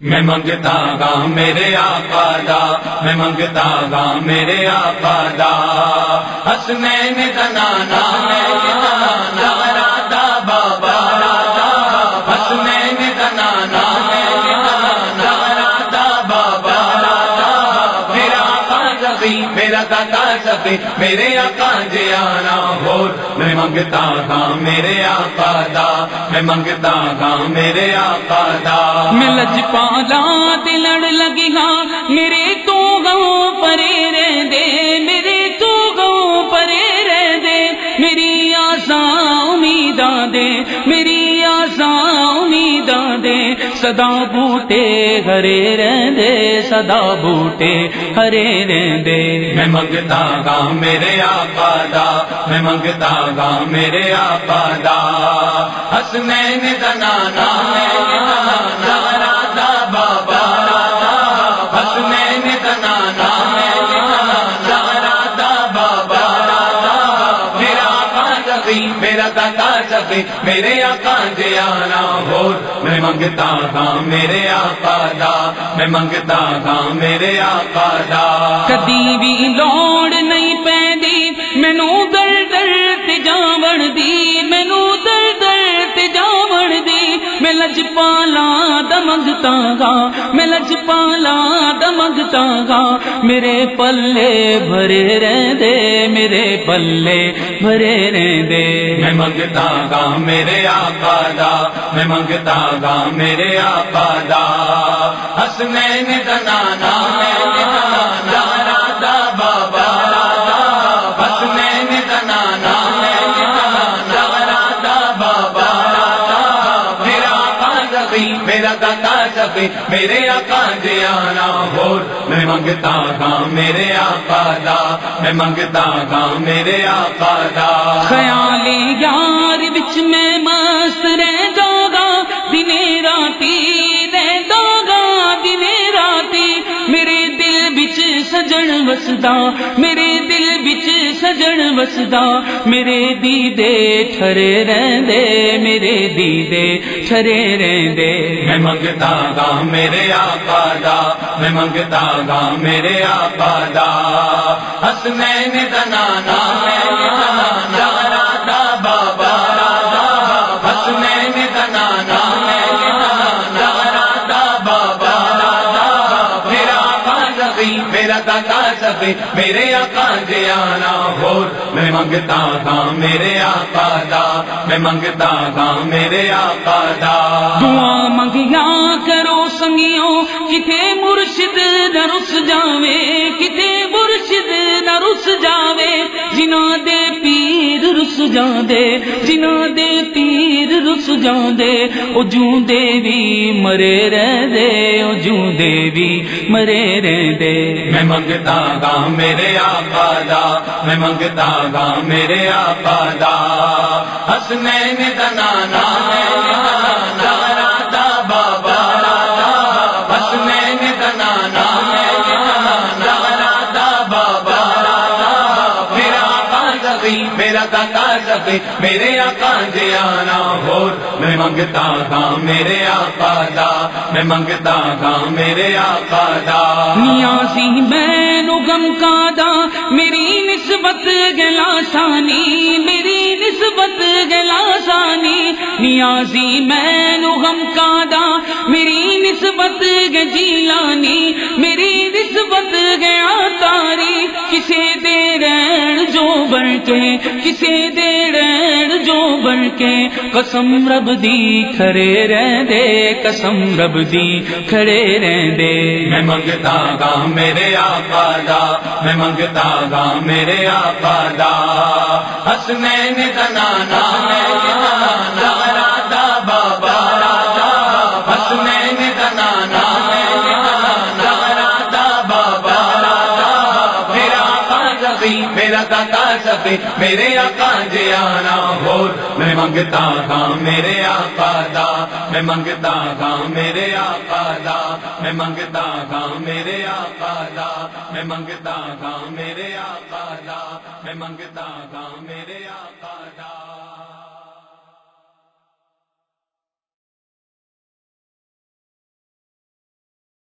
میں منگتا گا میرے آقا دا میں منگتا گا میرے آقا دا۔ حسنین دنانا آقا میرا دادا سخی میرے آقا جی آنا ہو میں منگتا گا ہاں، میرے آقا دا۔ میں منگتا گا ہاں، میرے آقا دا۔ میں لج پالا لڑ لگی ہاں میرے تو گاؤں پرے رہ دے۔ میرے تو گاؤں پرے رہ دے۔ میری آسا امید دے۔ میری آسا امید دے سدا بوٹے ہرے رہ دے سدا بوٹے ہرے رہ دے میں منگتا گا میرے آقا دا، میں منگتا گا میرے آقا دا۔ حسنین دنانا میرا دادا سخی میرے آقا جی آنا میں منگتا گا میرے آقا دا، میں منگتا گا میرے آقا دا۔ کدی بھی لوڑ نہیں پہ لج پالا دمگتا گا میں لج پالا دمگتا گا۔ میرے پلے بھرے رہ دے میرے پلے بھرے رہ دے میں منگتا گا میرے آقا دا، میں منگتا گا میرے آقا دا۔ حسنین دنانا دادا سخی میرے آقا جی آنا ہو میں منگتا گا میرے آقا دا۔ میں منگتا گا میرے آقا دا۔ خیال یار بچ میں مست رہ گا۔ دن راتی رہ گا۔ دن راتی میرے دل بچ سجن وسدا۔ میرے دل بچ سجن وسدا میرے دیدے ٹھرے رہندے میرے دیدے ٹھرے رہندے میں منگتا گا میرے آقا دا میں منگتا گا میرے آقا دا حسنین دنانا میں میرے آقا جی آنا ہو میں منگتا گا میرے آقا دا۔ میں منگتا گا میرے آقا دا۔ دعا منگیا کرو سنگیوں کتے مرشد نہ رس جاوے کتے مرشد نہ رس جاوے۔ جنا دے پیر رس جاندے جنا دے تیر رس جاندے، او جوں دے بھی مرے رہ دے او جوں دے بھی مرے رہ دے میں منگتا گا میرے آقا دا، میں منگتا گا میرے آقا دا۔ حسنین دنانا۔ میرا دادا سخی میرے آقا جی آنا میں منگتا گا میرے آقا دا۔ میں منگتا گا میرے آقا دا۔ نیازی میں غم کا دا۔ میری نسبت گلا سانی میری نسبت گلا سانی نیازی میں غم کا دا۔ میری نسبت گجیلانی میری نسبت گیا تاری۔ کے کسے دے رین جو بن کے قسم رب دی کھڑے رہ دے، قسم رب دی کھڑے رہ دے۔ میں منگتا گا میرے آقا دا، میں منگتا گا میرے آقا دا۔ حسنین دنانا رادا میرا دادا سخی میرے آقا جی آنا ہو میں منگتا گا میرے آقا دا، میں منگتا گا میرے آقا دا، میں منگتا گا میرے آقا دا، میں منگتا گا میرے آقا دا، میں منگتا گا میرے آقا دا۔